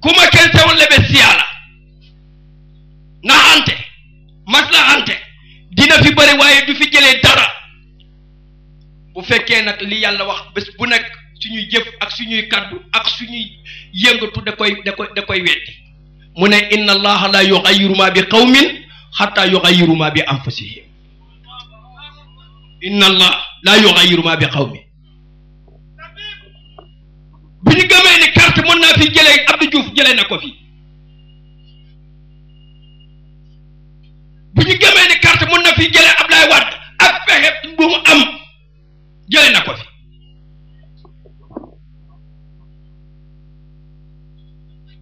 kuma kense wolle ɓe siyala na ante masla ante dina fi bëri waaye du fi jëlee dara bu fekkee nag li yàlla wax bés bu nekk suñuy jëf ak suñuy kaddu ak suñuy yëngatu da koy da koy da koy weddi mu ne inna allaha la yuxayiru ma bi qawmin xatta yuxayiru ma bi anfusihim inna allah la yuxayiru ma bi qawmin bu ñu gëmee ni carte mën naa fi jëlee Abdou Diouf jëlee na ko fi bu ñu gëmee ni carte mën na fi jëlee Abdoulaye Wade ak pexe bu mu am jëlee na ko fi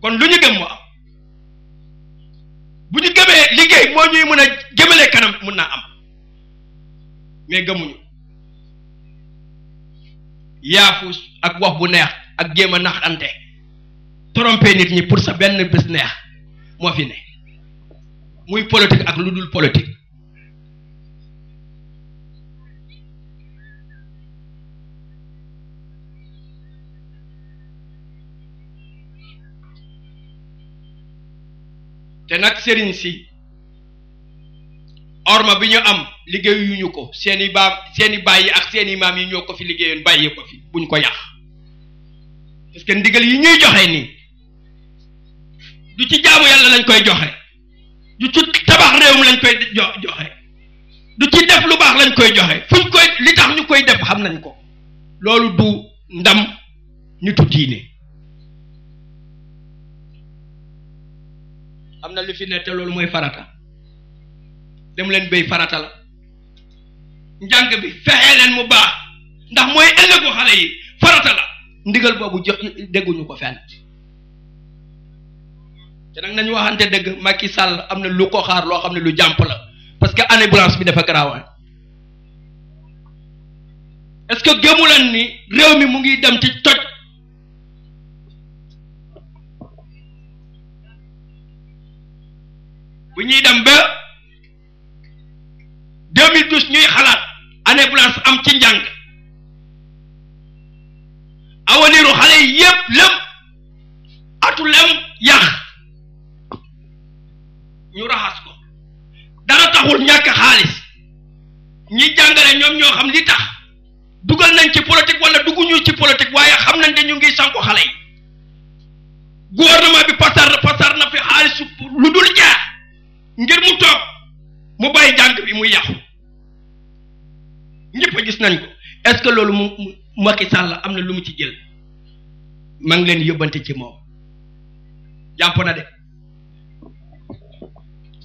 kon lu ñu gëm moo am bu ñu gëmee liggéey moo ñuy mën a jëmale kanam mën naa am mais gëmuñu yaafus ak wax bu neex ak jéem a naxante trompé nit ñi pour sa benn bés neex moo fi ne muy politique ak lu dul politique te nag sëriñ si orma bi ñu am liggéeyuñu ko seeni baam seeni baay yi ak seeni maam yi ñoo ko fi liggéeyoon bàyyi ko fi buñ ko yàq parce que ndigal yi ñuy joxe nii du ci jaamu yàlla lañ koy joxe du ci tabax réewum lañ koy jo joxe du ci def lu baax lañ koy joxe fuñ koy li tax ñu koy def xam nañ ko loolu du ndam nitu diine am na lu fi ne te loolu mooy farata dem leen béy farata la njàng bi fexe leen mu baax ndax mooy ëllëgu xale yi farata la ndigal boobu jox dégguñu ko fenn te nag nañu waxante dëgg Macky Sall am na lu ko xaar loo xam ne lu jàmp la parce que année blanche bi dafa garaawaay est-ce que gëmu leen ni réew mi mu ngi dem ci toj bu ñuy dem ba 2012 ñuy xalaat année blanche am ci njàng awaniru xale yi yépp lëm atu lem yàq ñu raxas ko dara taxul ñàkk xaalis ñi jàngale ñoom ñoo xam li tax dugal nañ ci politique wala dugguñu ci politique waaye xam nañ ne ñu ngi sànku xale yi gouvernement bi pasar na pasar na fi xaalis lu dul jaar ngir mu toog mu bàyyi jàng bi mu yàqu ñëpp a gis nañ ko est ce que loolu mu mu- Macky Sall am na lu mu ci jël maa ngi leen yóbbante ci moom jàpp na de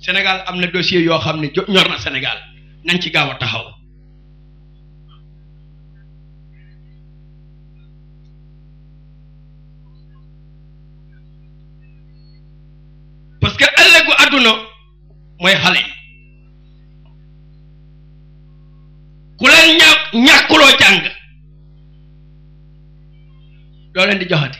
Sénégal am na dossier yoo xam ne jo ñor na Sénégal nañ ci gaaw a taxaw parce que ëllëgu àdduna mooy xale yi ku leen ña ñàkkuloo jàng doo leen di joxati